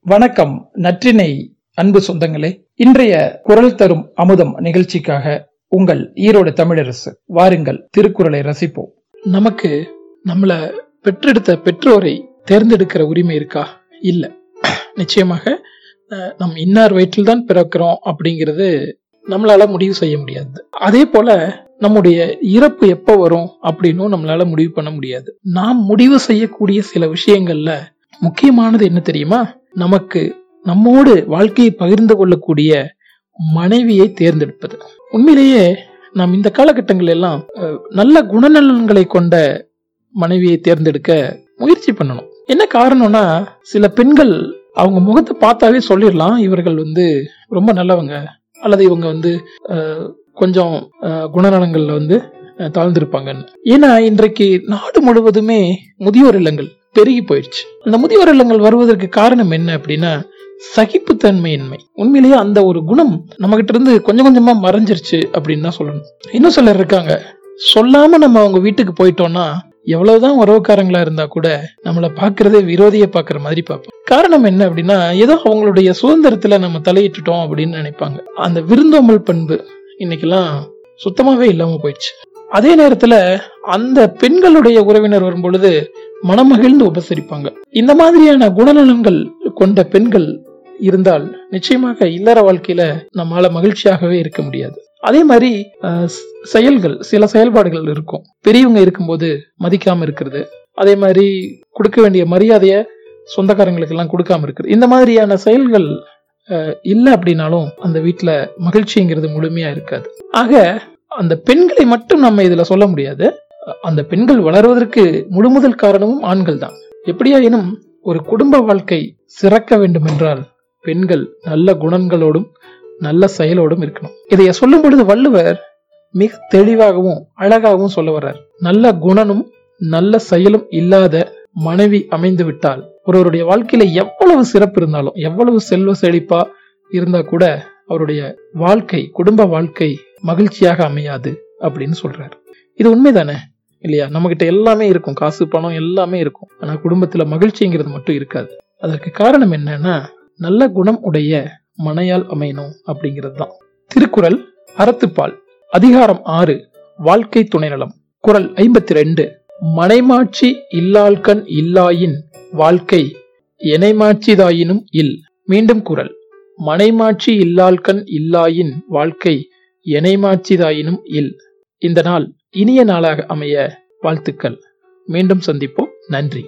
வணக்கம் நற்றினை அன்பு சொந்தங்களே. இன்றைய குரல் தரும் அமுதம் நிகழ்ச்சிக்காக உங்கள் ஈரோடு தமிழரசு வாருங்கள் திருக்குறளை ரசிப்போம். நமக்கு நம்மள பெற்றெடுத்த பெற்றோரை தேர்ந்தெடுக்கிற உரிமை இருக்கா? இல்ல. நிச்சயமாக நம் இன்னார் வயிற்றில் தான் பிறக்கிறோம் அப்படிங்கிறது நம்மளால முடிவு செய்ய முடியாது. அதே போல நம்முடைய இறப்பு எப்ப வரும் அப்படின்னும் நம்மளால முடிவு பண்ண முடியாது. நாம் முடிவு செய்யக்கூடிய சில விஷயங்கள்ல முக்கியமானது என்ன தெரியுமா? நமக்கு நம்மோடு வாழ்க்கையை பகிர்ந்து கொள்ளக்கூடிய மனைவியை தேர்ந்தெடுப்பது. உண்மையிலேயே நாம் இந்த காலகட்டங்கள் எல்லாம் நல்ல குணநலன்களை கொண்ட மனைவியை தேர்ந்தெடுக்க முயற்சி பண்ணணும். என்ன காரணம்னா சில பெண்கள் அவங்க முகத்தை பார்த்தாவே சொல்லிடலாம் இவர்கள் வந்து ரொம்ப நல்லவங்க அல்லது இவங்க வந்து கொஞ்சம் குணநலங்கள்ல வந்து தாழ்ந்திருப்பாங்கன்னு. ஏன்னா இன்றைக்கு நாடு முழுவதுமே முதியோர் இல்லங்கள். பெருகி போயிடுச்சு. அந்த முதியோர் இல்லங்கள் வருவதற்கு காரணம் என்ன அப்படின்னா சகிப்புத்தன்மையின்மை. உண்மையிலேயே அந்த ஒரு குணம் நம்ம கிட்ட இருந்து கொஞ்சம் கொஞ்சமா மறைஞ்சிருச்சு அப்படின்னு தான் சொல்லணும். இன்னும் சிலர் இருக்காங்க. சொல்லாம நம்ம அவங்க வீட்டுக்கு போயிட்டோம்னா எவ்வளவுதான் உறவுக்காரங்களா இருந்தா கூட நம்மளை பாக்குறதே விரோதிய பாக்குற மாதிரி பார்ப்போம். காரணம் என்ன அப்படின்னா ஏதோ அவங்களுடைய சுதந்திரத்துல நம்ம தலையிட்டுட்டோம் அப்படின்னு நினைப்பாங்க. அந்த விருந்தோமல் பண்பு இன்னைக்கெல்லாம் சுத்தமாவே இல்லாம போயிடுச்சு. அதே நேரத்துல அந்த பெண்களுடைய உறவினர் வரும் பொழுது மனமகிழ்ந்து உபசரிப்பாங்க. இந்த மாதிரியான குணநலன்கள் கொண்ட பெண்கள் இருந்தால் நிச்சயமாக இல்லற வாழ்க்கையில நம்மளால மகிழ்ச்சியாகவே இருக்க முடியாது. அதே மாதிரி செயல்கள் சில செயல்பாடுகள் இருக்கும். பெரியவங்க இருக்கும்போது மதிக்காம இருக்கிறது. அதே மாதிரி கொடுக்க வேண்டிய மரியாதைய சொந்தக்காரங்களுக்கு எல்லாம் கொடுக்காம இருக்கிறது. இந்த மாதிரியான செயல்கள் இல்லை அப்படின்னாலும் அந்த வீட்டுல மகிழ்ச்சிங்கிறது முழுமையா இருக்காது. ஆக அந்த பெண்களை மட்டும் நம்ம இதுல சொல்ல முடியாது. அந்த பெண்கள் வளர்வதற்கு முழுமுதல் காரணமும் ஆண்கள் தான் எப்படியாயினும் ஒரு குடும்ப வாழ்க்கை சிறக்க வேண்டும் என்றால் பெண்கள் நல்ல குணங்களோடும் நல்ல செயலோடும் இருக்கணும். இதைய சொல்லும் பொழுது வள்ளுவர் மிக தெளிவாகவும் அழகாகவும் சொல்ல வர்றார். நல்ல குணனும் நல்ல செயலும் இல்லாத மனைவி அமைந்து விட்டால் ஒருவருடைய வாழ்க்கையில எவ்வளவு சிறப்பு இருந்தாலும் எவ்வளவு செல்வ செழிப்பா இருந்தா கூட அவருடைய வாழ்க்கை குடும்ப வாழ்க்கை மகிழ்ச்சியாக அமையாது அப்படின்னு சொல்றாரு. இது உண்மைதானே? இல்லையா? நம்ம கிட்ட எல்லாமே இருக்கும். காசு பணம் எல்லாமே இருக்கும். ஆனா குடும்பத்துல மகிழ்ச்சிங்கிறது மட்டும் இருக்காது. அதற்கு காரணம் என்னன்னா நல்ல குணம் உடைய மனையால் அமையணும் அப்படிங்கிறது தான். திருக்குறள் அறத்துப்பால். அதிகாரம் ஆறு வாழ்க்கை துணைநலம். குரல் ஐம்பத்தி ரெண்டு மனைமாட்சி இல்லாள்கண் இல்லாயின் வாழ்க்கை எனைமாட்சிதாயினும் இல். மீண்டும் குரல் மனைமாட்சி இல்லாள்கண் இல்லாயின் வாழ்க்கை எனைமாட்சிதாயினும் இல். இந்த நாள் இனிய நாளாக அமைய வாழ்த்துக்கள். மீண்டும் சந்திப்போம். நன்றி.